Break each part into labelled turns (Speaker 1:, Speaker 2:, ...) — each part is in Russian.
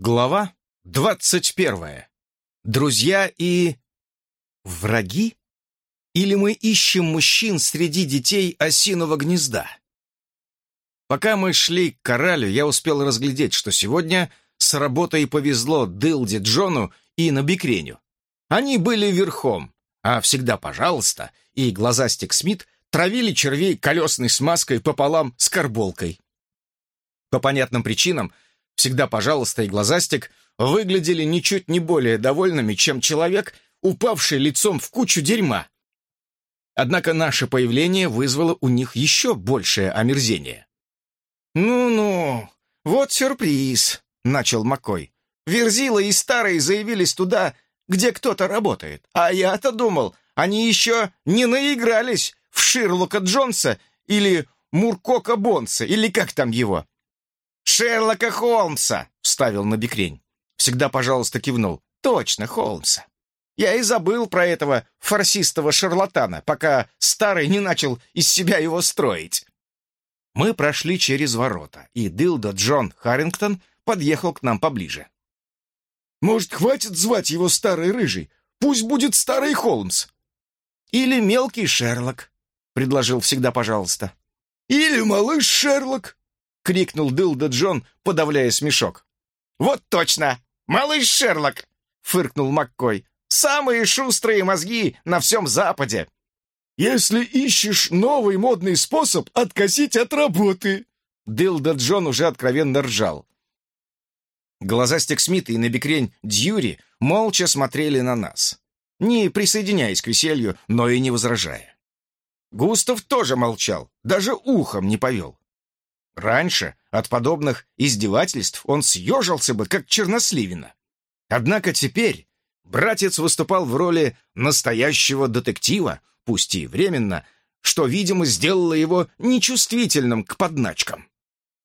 Speaker 1: Глава двадцать первая. Друзья и... враги? Или мы ищем мужчин среди детей осиного гнезда? Пока мы шли к коралю, я успел разглядеть, что сегодня с работой повезло Дылде Джону и Набекреню. Они были верхом, а всегда пожалуйста, и глазастик Смит травили червей колесной смазкой пополам с карболкой. По понятным причинам — всегда пожалуйста и глазастик, выглядели ничуть не более довольными, чем человек, упавший лицом в кучу дерьма. Однако наше появление вызвало у них еще большее омерзение. «Ну-ну, вот сюрприз», — начал Маккой. «Верзила и Старый заявились туда, где кто-то работает. А я-то думал, они еще не наигрались в Ширлока Джонса или Муркока Бонса, или как там его. «Шерлока Холмса!» — вставил на бекрень. Всегда, пожалуйста, кивнул. «Точно, Холмса. Я и забыл про этого фарсистого шарлатана, пока старый не начал из себя его строить». Мы прошли через ворота, и Дилда Джон Харрингтон подъехал к нам поближе.
Speaker 2: «Может, хватит звать его старый рыжий? Пусть будет старый Холмс!»
Speaker 1: «Или мелкий Шерлок», — предложил всегда, пожалуйста.
Speaker 2: «Или малыш Шерлок», — крикнул Дылда Джон, подавляя смешок.
Speaker 3: «Вот точно! Малыш Шерлок!» — фыркнул Маккой. «Самые шустрые мозги на всем Западе!»
Speaker 2: «Если ищешь новый модный способ откосить от работы!»
Speaker 1: Дылда Джон уже откровенно ржал. Глазастик Смит и Набекрень Дьюри молча смотрели на нас, не присоединяясь к веселью, но и не возражая. Густав тоже молчал, даже ухом не повел. Раньше от подобных издевательств он съежился бы, как черносливина. Однако теперь братец выступал в роли настоящего детектива, пусть и временно, что, видимо, сделало его нечувствительным к подначкам.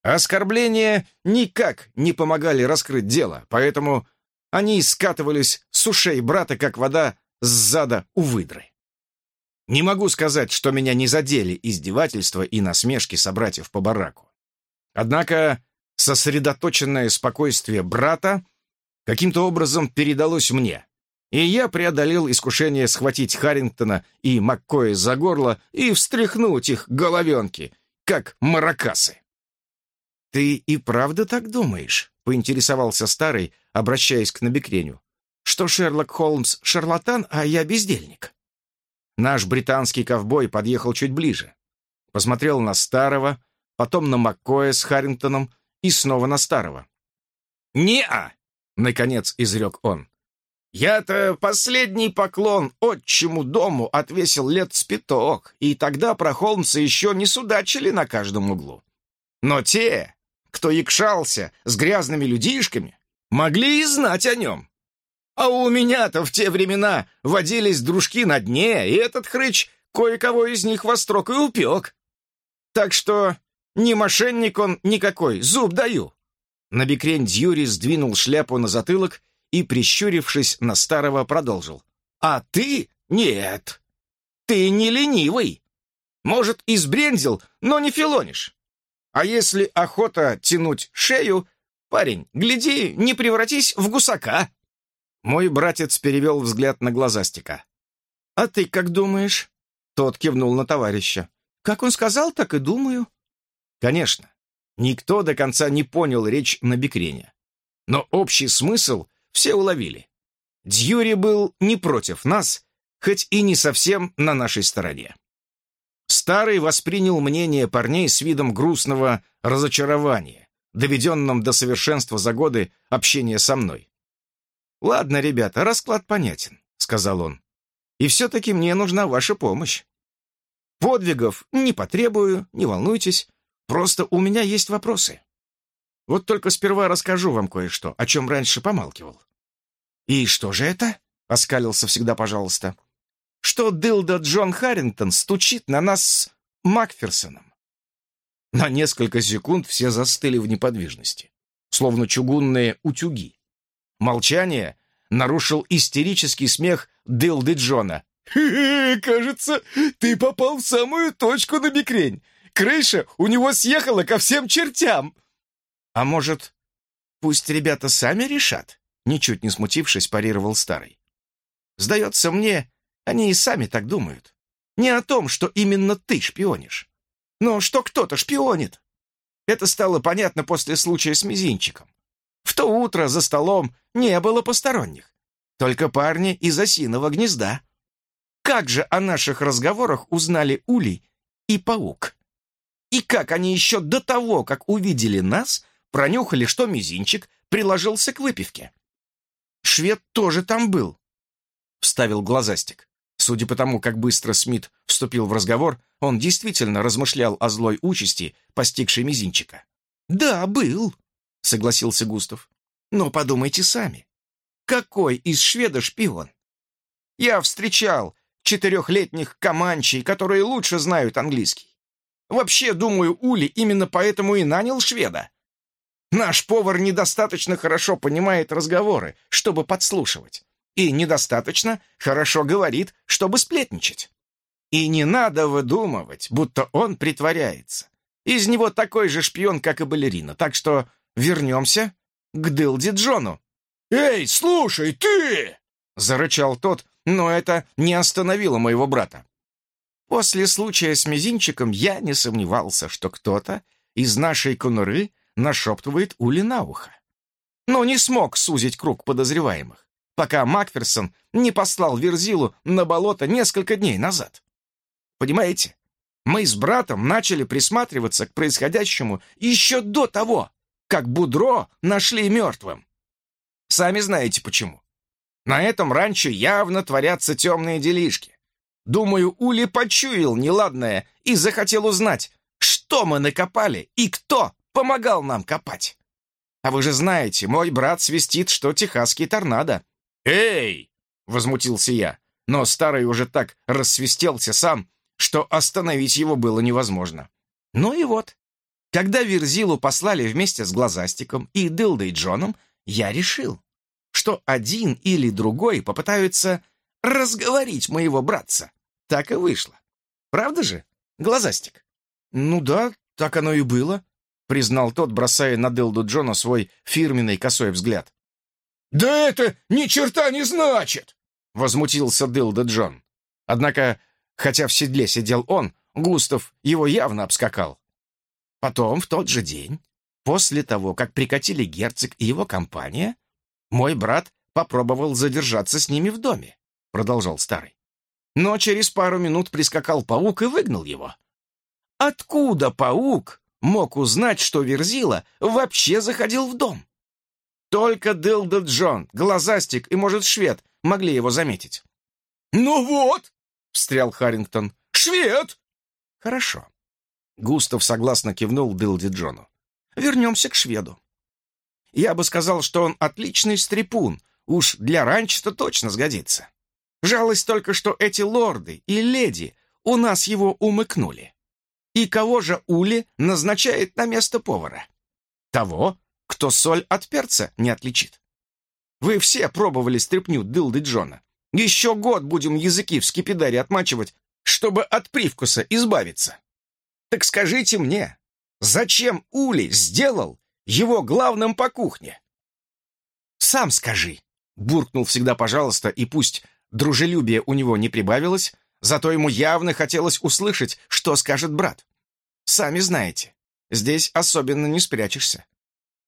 Speaker 1: Оскорбления никак не помогали раскрыть дело, поэтому они скатывались с ушей брата, как вода с зада у выдры. Не могу сказать, что меня не задели издевательства и насмешки собратьев по бараку. Однако сосредоточенное спокойствие брата каким-то образом передалось мне, и я преодолел искушение схватить Харрингтона и Маккоя за горло и встряхнуть их головенки, как маракасы. «Ты и правда так думаешь?» — поинтересовался старый, обращаясь к набекреню. «Что Шерлок Холмс — шарлатан, а я бездельник?» Наш британский ковбой подъехал чуть ближе, посмотрел на старого, потом на Маккоя с Харрингтоном и снова на Старого.
Speaker 3: «Не-а!» — наконец изрек он. «Я-то последний поклон отчему дому отвесил лет с пяток, и тогда про Холмса еще не судачили на каждом углу. Но те, кто якшался с грязными людишками, могли и знать о нем. А у меня-то в те времена водились дружки на дне, и этот хрыч кое-кого из них во строк и упек. Так что не мошенник он никакой, зуб даю!»
Speaker 1: Набекрень Дьюри сдвинул шляпу на затылок и, прищурившись на старого, продолжил.
Speaker 3: «А ты? Нет! Ты не ленивый! Может, избрендил, но не филонишь. А если охота тянуть шею, парень, гляди, не превратись в гусака!»
Speaker 1: Мой братец перевел взгляд на глазастика.
Speaker 4: «А ты как думаешь?» Тот кивнул на товарища. «Как он сказал, так и думаю».
Speaker 1: Конечно, никто до конца не понял речь на бикрене. Но общий смысл все уловили. Дьюри был не против нас, хоть и не совсем на нашей стороне. Старый воспринял мнение парней с видом грустного разочарования, доведенным до совершенства за годы общения со мной. «Ладно, ребята, расклад понятен», — сказал он. «И все-таки мне нужна ваша помощь. Подвигов не потребую, не волнуйтесь. Просто у меня есть вопросы. Вот только сперва расскажу вам кое-что, о чем раньше помалкивал». «И что же это?» — оскалился всегда, пожалуйста. «Что Дилда Джон Харрингтон стучит на нас с Макферсоном?» На несколько секунд все застыли в неподвижности, словно чугунные утюги. Молчание нарушил истерический смех Дилды Джона.
Speaker 2: «Хе -хе, кажется, ты попал в самую точку на бикрень. Крыша у него съехала ко всем чертям!»
Speaker 1: «А может,
Speaker 3: Пусть ребята сами решат, ничуть не смутившись, парировал старый. Сдается мне, они и сами так думают. Не о том, что именно ты шпионишь, но что кто-то шпионит. Это стало понятно после случая с мизинчиком. В то утро за столом не было посторонних, только парни из осиного гнезда. Как же о наших разговорах узнали Улей и Паук? И как они еще до того, как увидели нас, пронюхали, что мизинчик приложился к выпивке? Швед тоже там был, — вставил глазастик. Судя по тому, как быстро Смит вступил в разговор, он действительно размышлял о злой участи, постигшей мизинчика. «Да, был», — согласился Густав. «Но подумайте сами. Какой из шведа шпион? Я встречал четырехлетних команчей, которые лучше знают английский. Вообще, думаю, Ули именно поэтому и нанял шведа. Наш повар недостаточно хорошо понимает разговоры, чтобы подслушивать, и недостаточно хорошо говорит, чтобы сплетничать. И не надо выдумывать, будто он притворяется. Из него такой же шпион, как и балерина, так что вернемся к Дылди Джону.
Speaker 2: «Эй, слушай, ты!»
Speaker 3: — зарычал тот, но это не остановило моего брата. После случая с мизинчиком я не сомневался, что кто-то из нашей конуры нашептывает Ули на ухо. Но не смог сузить круг подозреваемых, пока Макферсон не послал Верзилу на болото несколько дней назад. Понимаете, мы с братом начали присматриваться к происходящему еще до того, как Будро нашли мертвым. Сами знаете почему. На этом ранчо явно творятся темные делишки. Думаю, Ули почуял неладное и захотел узнать, что мы накопали и кто помогал нам копать. А вы же знаете, мой брат свистит, что техасский торнадо. «Эй!» — возмутился я, но старый уже так рассвистелся сам, что остановить его было невозможно. Ну и вот, когда Верзилу послали вместе с Глазастиком и Дылдой Джоном, я решил, что один или другой попытаются разговорить моего братца. Так и вышло. Правда же, глазастик? Ну да, так оно и было, признал тот, бросая на Дилду Джона свой фирменный косой взгляд.
Speaker 2: «Да это ни черта не значит!»
Speaker 3: — возмутился Дилда Джон. Однако, хотя в седле сидел он, Густав его явно обскакал. Потом, в тот же день, после того, как прикатили герцог и его компания, мой брат попробовал задержаться с ними в доме продолжал старый. Но через пару минут прискакал паук и выгнал его. Откуда паук мог узнать, что Верзила вообще заходил в дом? Только Дилда Джон, Глазастик и, может, Швед могли его заметить.
Speaker 2: «Ну вот!» — встрял
Speaker 3: Харрингтон.
Speaker 2: «Швед!»
Speaker 3: «Хорошо». Густав согласно кивнул Дилде Джону. «Вернемся к шведу. Я бы сказал, что он отличный стрепун. Уж для ранчо-то точно сгодится. Жалость только, что эти лорды и леди у нас его умыкнули. И кого же Ули назначает на место повара? Того, кто соль от перца не отличит. Вы все пробовали стряпню Дылды Джона. Еще год будем языки в скипидаре отмачивать, чтобы от привкуса избавиться. Так скажите мне, зачем Ули сделал его главным по кухне? Сам скажи, буркнул всегда пожалуйста, и пусть Дружелюбие у него не прибавилось, зато ему явно хотелось услышать, что скажет брат. Сами знаете, здесь особенно не спрячешься.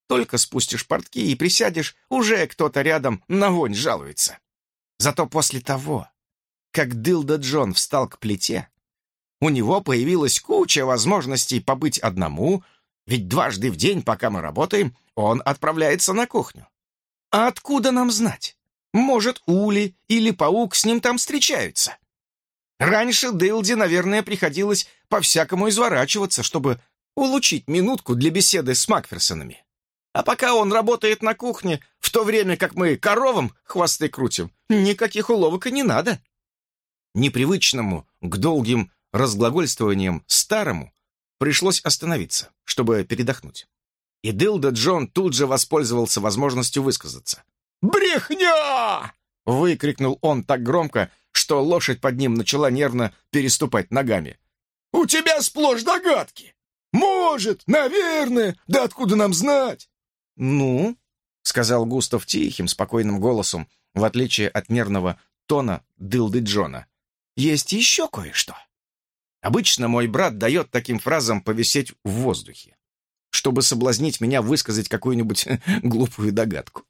Speaker 3: Только спустишь портки и присядешь, уже кто-то рядом на вонь жалуется. Зато после того, как Дилда Джон встал к плите, у него появилась куча возможностей побыть одному, ведь дважды в день, пока мы работаем, он отправляется на кухню. А откуда нам знать? Может, Ули или Паук с ним там встречаются. Раньше Дилди, наверное, приходилось по-всякому изворачиваться, чтобы улучшить минутку для беседы с Макферсонами. А пока он работает на кухне, в то время как мы коровам хвосты крутим, никаких уловок и не надо. Непривычному к долгим разглагольствованиям старому пришлось остановиться, чтобы передохнуть. И Дилда Джон тут же воспользовался возможностью высказаться.
Speaker 2: «Брехня!»
Speaker 3: — выкрикнул он так громко, что лошадь под ним начала нервно переступать ногами.
Speaker 2: «У тебя сплошь догадки! Может, наверное, да откуда нам знать?»
Speaker 3: «Ну?»
Speaker 1: сказал Густав тихим, спокойным голосом, в отличие от нервного тона Дылды Джона. «Есть еще кое-что». Обычно мой брат дает таким фразам повисеть в воздухе, чтобы соблазнить меня высказать какую-нибудь глупую догадку.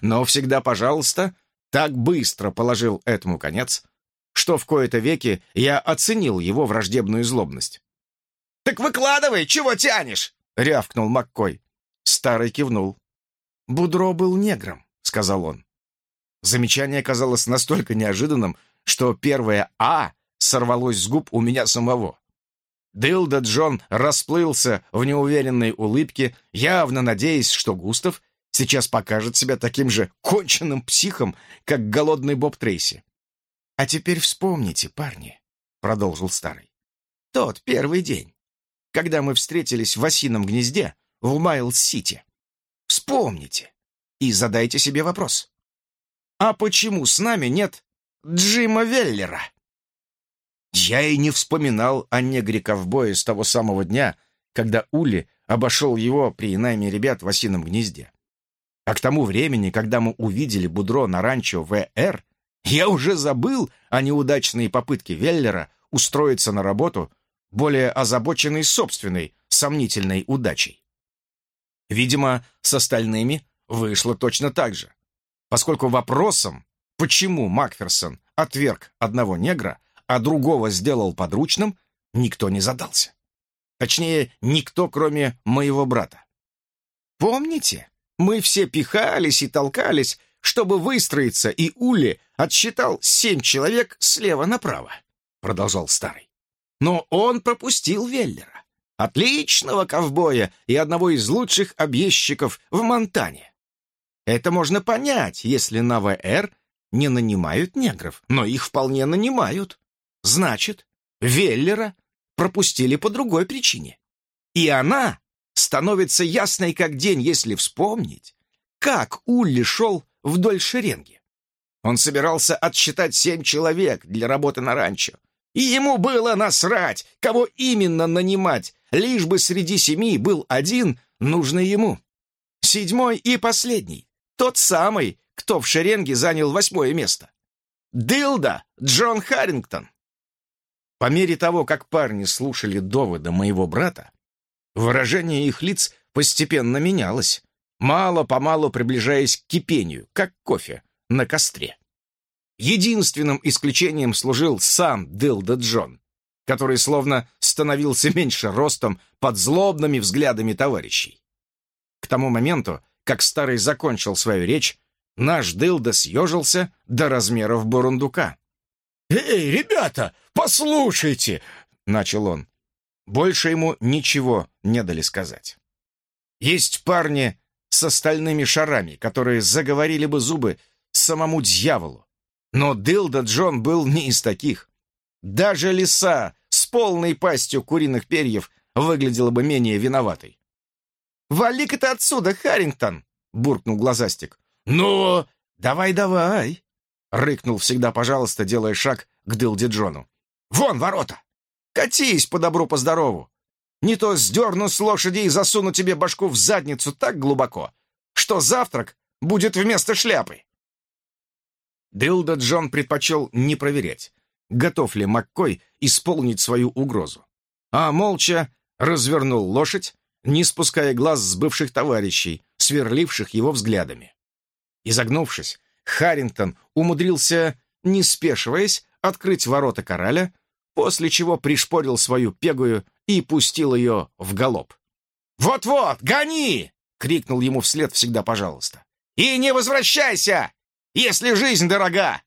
Speaker 1: Но всегда, пожалуйста, так быстро положил этому конец, что в кои-то веки я оценил его враждебную злобность.
Speaker 3: «Так выкладывай, чего тянешь?»
Speaker 1: — рявкнул Маккой. Старый кивнул. «Будро был негром», — сказал он. Замечание казалось настолько неожиданным, что первое «А» сорвалось с губ у меня самого. Дилда Джон расплылся в неуверенной улыбке, явно надеясь, что Густав сейчас покажет себя таким же конченным психом, как голодный Боб Трейси. «А теперь вспомните, парни», — продолжил старый. «Тот первый день, когда мы встретились в осином гнезде в Майлз-Сити. Вспомните и задайте себе вопрос. А почему с нами нет Джима Веллера? Я и не вспоминал о негре-ковбое с того самого дня, когда Ули обошел его при найме ребят в осином гнезде. А к тому времени, когда мы увидели Будро на ранчо ВР, я уже забыл о неудачной попытке Веллера устроиться на работу, более озабоченной собственной сомнительной удачей. Видимо, с остальными вышло точно так же, поскольку вопросом, почему Макферсон отверг одного негра, а другого сделал подручным, никто не задался. Точнее, никто, кроме моего брата. Помните, мы все пихались и толкались, чтобы выстроиться, и Ули отсчитал семь человек слева направо, продолжал старый. Но он пропустил Веллера отличного ковбоя и одного из лучших объездчиков в Монтане. Это можно понять, если на ВР не нанимают негров, но их вполне нанимают. Значит, Веллера пропустили по другой причине. И она становится ясной как день, если вспомнить, как Улли шел вдоль шеренги. Он собирался отсчитать семь человек для работы на ранчо, и ему было насрать, кого именно нанимать, лишь бы среди семи был один, нужный ему. Седьмой и последний, тот самый, кто в шеренге занял восьмое место. Дилда Джон Харрингтон. По мере того, как парни слушали доводы моего брата, выражение их лиц постепенно менялось, мало-помалу приближаясь к кипению, как кофе на костре. Единственным исключением служил сам Дилда Джон, который словно становился меньше ростом под злобными взглядами товарищей. К тому моменту, как старый закончил свою речь, наш Дилда съежился до размеров бурундука.
Speaker 2: «Эй, ребята, послушайте!» — начал он.
Speaker 1: Больше ему ничего не дали сказать. Есть парни с остальными шарами, которые заговорили бы зубы самому дьяволу, но Дилда Джон был не из таких. Даже лиса с полной пастью куриных перьев выглядела бы менее виноватой. «Вали-ка ты отсюда, Харрингтон!» — буркнул глазастик.
Speaker 2: «Но...»
Speaker 1: «Давай-давай!» — рыкнул всегда, пожалуйста, делая шаг к Дилде Джону. «Вон ворота! Катись по добру, по здорову! Не то сдерну с лошади и засуну тебе башку в задницу так глубоко, что завтрак будет вместо шляпы!» Дилда Джон предпочел не проверять, готов ли Маккой исполнить свою угрозу, а молча развернул лошадь, не спуская глаз с бывших товарищей, сверливших его взглядами. Изогнувшись, Харрингтон умудрился, не спешиваясь, открыть ворота кораля, после чего пришпорил свою пегую и пустил ее в галоп. «Вот-вот, гони!» — крикнул ему вслед всегда «пожалуйста». «И не возвращайся! если жизнь дорога!»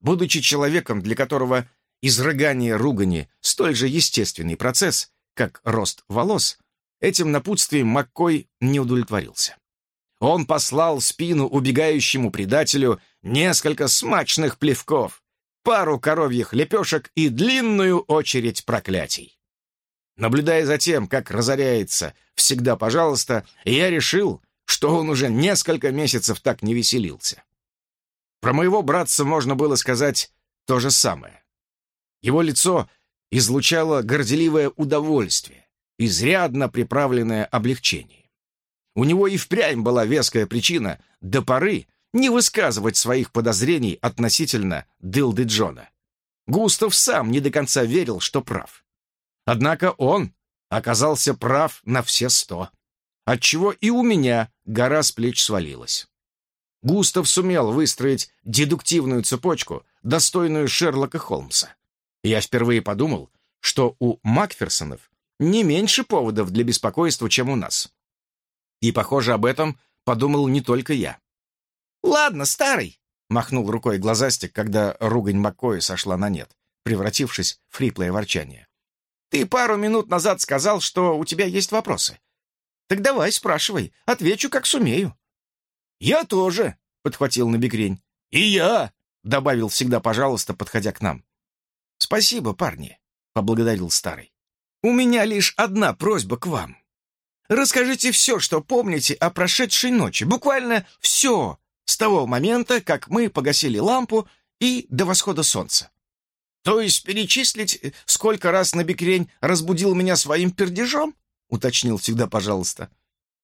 Speaker 1: Будучи человеком, для которого изрыгание ругани столь же естественный процесс, как рост волос, этим напутствием Маккой не удовлетворился. Он послал спину убегающему предателю несколько смачных плевков, пару коровьих лепешек и длинную очередь проклятий. Наблюдая за тем, как разоряется «всегда пожалуйста», я решил, что он уже несколько месяцев так не веселился. Про моего братца можно было сказать то же самое. Его лицо излучало горделивое удовольствие, изрядно приправленное облегчением. У него и впрямь была веская причина до поры не высказывать своих подозрений относительно Дилды Джона. Густав сам не до конца верил, что прав. Однако он оказался прав на все сто, отчего и у меня гора с плеч свалилась. Густав сумел выстроить дедуктивную цепочку, достойную Шерлока Холмса. Я впервые подумал, что у Макферсонов не меньше поводов для беспокойства, чем у нас. И, похоже, об этом подумал не только я.
Speaker 3: «Ладно, старый», — махнул рукой глазастик, когда ругань Маккоя сошла на нет, превратившись в хриплое ворчание. «Ты пару минут назад сказал, что у тебя есть вопросы. Так давай, спрашивай, отвечу, как сумею».
Speaker 1: «Я тоже», — подхватил Набекрень. «И я», — добавил всегда «пожалуйста», подходя к нам.
Speaker 3: «Спасибо, парни», — поблагодарил старый. «У меня лишь одна просьба к вам. Расскажите все, что помните о прошедшей ночи, буквально все, с того момента, как мы погасили лампу и до восхода солнца. То есть перечислить, сколько раз Набекрень разбудил меня своим пердежом?» — уточнил всегда «пожалуйста».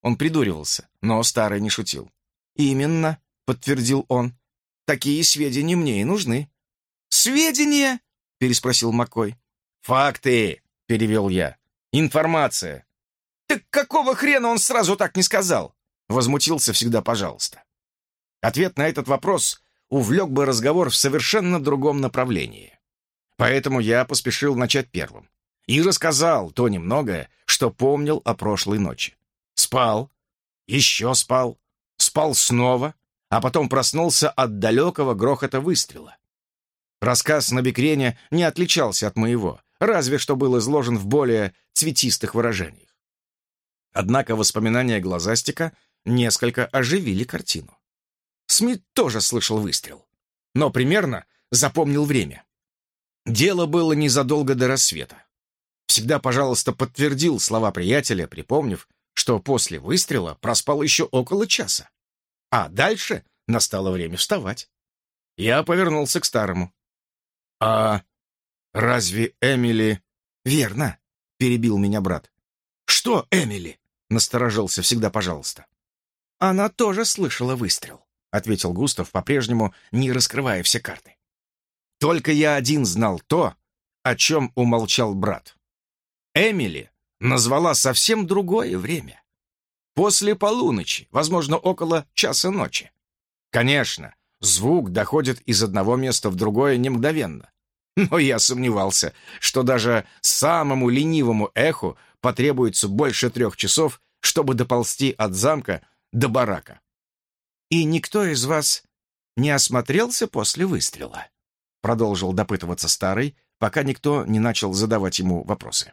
Speaker 3: Он придуривался, но старый не шутил. «Именно», — подтвердил он. «Такие сведения мне и нужны». «Сведения?» — переспросил Маккой.
Speaker 1: «Факты!» — перевел я. «Информация!»
Speaker 3: «Так какого хрена он сразу так не сказал?» — возмутился всегда «пожалуйста».
Speaker 1: Ответ на этот вопрос увлек бы разговор в совершенно другом направлении. Поэтому я поспешил начать первым. И рассказал то немногое, что помнил о прошлой ночи. Спал, еще спал, спал снова, а потом проснулся от далекого грохота выстрела. Рассказ на Бекрене не отличался от моего, разве что был изложен в более цветистых выражениях. Однако воспоминания Глазастика несколько оживили картину. Смит тоже слышал выстрел, но примерно запомнил время. Дело было незадолго до рассвета. Всегда, пожалуйста, подтвердил слова приятеля, припомнив, что после выстрела проспал еще около часа. А дальше настало время вставать. Я повернулся к старому. «А разве Эмили...»
Speaker 3: «Верно», — перебил меня брат.
Speaker 1: «Что Эмили?» — насторожился всегда, пожалуйста.
Speaker 3: «Она тоже слышала выстрел», — ответил Густав, по-прежнему не раскрывая все карты.
Speaker 1: «Только я один знал то, о чем умолчал брат. Эмили назвала совсем другое время. После полуночи, возможно, около часа ночи. Конечно, звук доходит из одного места в другое не мгновенно. Но я сомневался, что даже самому ленивому эху потребуется больше трех часов, чтобы доползти от замка до барака.
Speaker 3: «И никто из вас не осмотрелся после выстрела?» Продолжил допытываться старый, пока никто не начал задавать ему вопросы.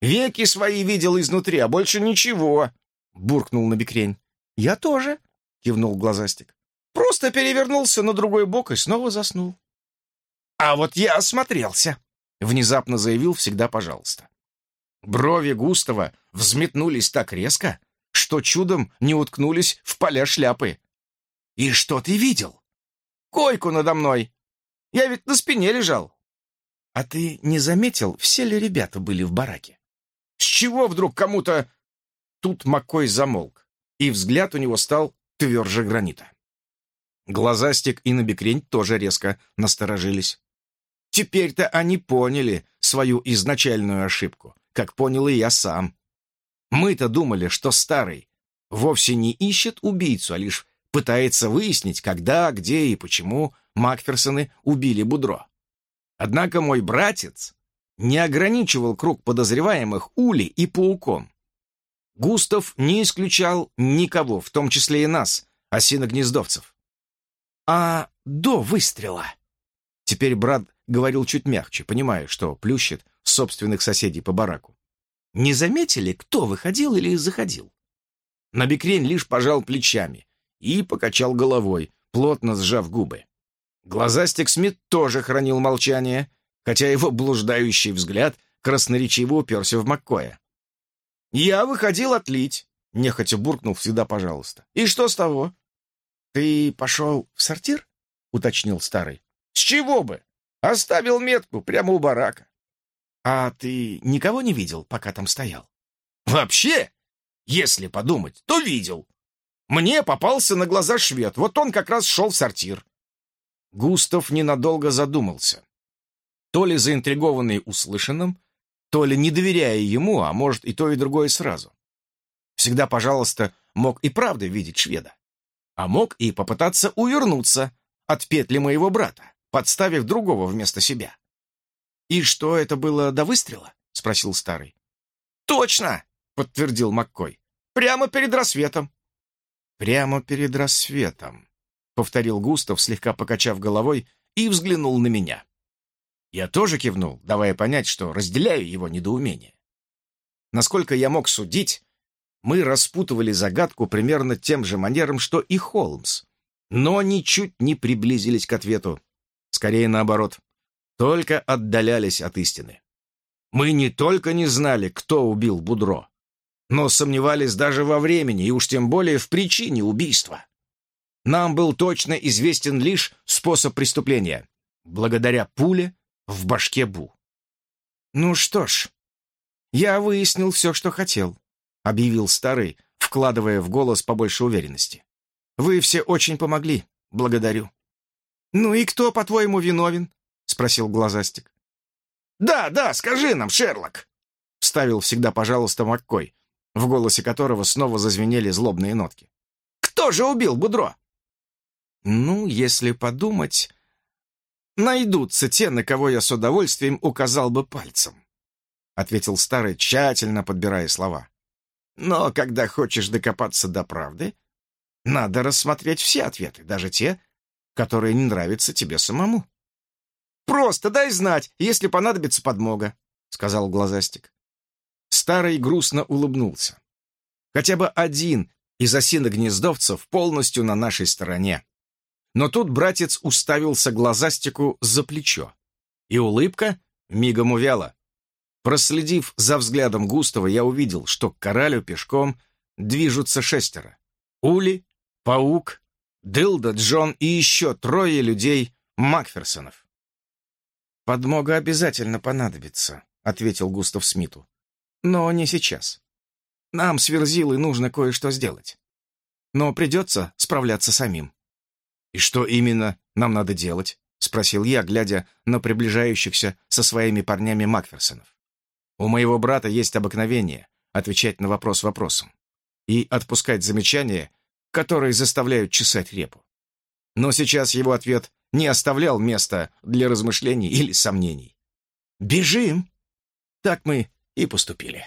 Speaker 1: «Веки свои видел изнутри, а больше ничего!» — буркнул Набекрень.
Speaker 3: «Я тоже!» — кивнул Глазастик. «Просто перевернулся на другой бок и снова заснул».
Speaker 1: «А вот я осмотрелся!» — внезапно заявил всегда «пожалуйста». Брови Густава взметнулись так резко, что чудом не уткнулись в поля шляпы.
Speaker 3: «И что ты видел?»
Speaker 1: «Койку надо мной. Я ведь на спине лежал».
Speaker 3: «А ты не заметил, все ли ребята были в бараке?»
Speaker 1: «С чего вдруг кому-то...» Тут Маккой замолк, и взгляд у него стал тверже гранита. Глазастик и Набекрень тоже резко насторожились. Теперь-то они поняли свою изначальную ошибку, как понял и я сам. Мы-то думали, что старый вовсе не ищет убийцу, а лишь пытается выяснить, когда, где и почему Макферсоны убили Будро. Однако мой братец не ограничивал круг подозреваемых Ули и Пауком. Густав не исключал никого, в том числе и нас, осиногнездовцев.
Speaker 3: «А до выстрела?»
Speaker 1: Теперь брат говорил чуть мягче, понимая, что плющит собственных соседей по бараку.
Speaker 3: «Не заметили, кто выходил или заходил?»
Speaker 1: Набекрень лишь пожал плечами и покачал головой, плотно сжав губы. Глазастик Смит тоже хранил молчание, хотя его блуждающий взгляд красноречиво уперся в Маккоя. «Я выходил отлить», — нехотя буркнул всегда «пожалуйста». «И что с того?»
Speaker 3: «Ты пошел в сортир?» — уточнил старый.
Speaker 1: «С чего бы? Оставил метку прямо у барака».
Speaker 3: «А ты никого не видел, пока там стоял?»
Speaker 1: «Вообще?
Speaker 3: Если подумать, то видел. Мне попался на глаза швед, вот он как раз шел в сортир.
Speaker 1: Густав ненадолго задумался. То ли заинтригованный услышанным, то ли не доверяя ему, а может и то, и другое сразу. Всегда, пожалуйста, мог и правда видеть шведа. А мог и попытаться увернуться от петли моего брата, подставив другого вместо себя. «И что это было до выстрела?» — спросил старый.
Speaker 3: «Точно!» — подтвердил Маккой. «Прямо перед рассветом».
Speaker 1: «Прямо перед рассветом», — повторил Густав, слегка покачав головой, и взглянул на меня. Я тоже кивнул, давая понять, что разделяю его недоумение. Насколько я мог судить, мы распутывали загадку примерно тем же манером, что и Холмс, но ничуть не приблизились к ответу. Скорее наоборот, только отдалялись от истины. Мы не только не знали, кто убил Будро, но сомневались даже во времени и уж тем более в причине убийства. Нам был точно известен лишь способ преступления, благодаря пуле, в башке Бу. «Ну что ж, я выяснил все, что хотел», — объявил старый, вкладывая в голос побольше уверенности. «Вы все очень помогли. Благодарю». «Ну и кто, по-твоему, виновен?» — спросил Глазастик.
Speaker 3: «Да, да, скажи нам, Шерлок!» — вставил всегда, пожалуйста, Маккой, в голосе которого снова зазвенели злобные нотки. «Кто же убил Будро?»
Speaker 1: «Ну, если подумать, найдутся те, на кого я с удовольствием указал бы пальцем», — ответил старый, тщательно подбирая слова. «Но когда хочешь докопаться до правды, надо рассмотреть все ответы, даже те, которые не нравятся тебе самому».
Speaker 3: «Просто дай знать, если понадобится подмога», — сказал Глазастик.
Speaker 1: Старый грустно улыбнулся. Хотя бы один из осиногнездовцев полностью на нашей стороне. Но тут братец уставился глазастику за плечо, и улыбка мигом увяла. Проследив за взглядом Густава, я увидел, что к коралю пешком движутся шестеро. Ули, Паук, Дылда, Джон и еще трое людей Макферсонов. «Подмога обязательно понадобится», — ответил Густав Смиту. «Но не сейчас. Нам с Верзилой нужно кое-что сделать. Но придется справляться самим». «И что именно нам надо делать?» — спросил я, глядя на приближающихся со своими парнями Макферсонов. «У моего брата есть обыкновение отвечать на вопрос вопросом и отпускать замечания, которые заставляют чесать репу. Но сейчас его ответ не оставлял места для размышлений или сомнений. «Бежим!» Так мы и поступили.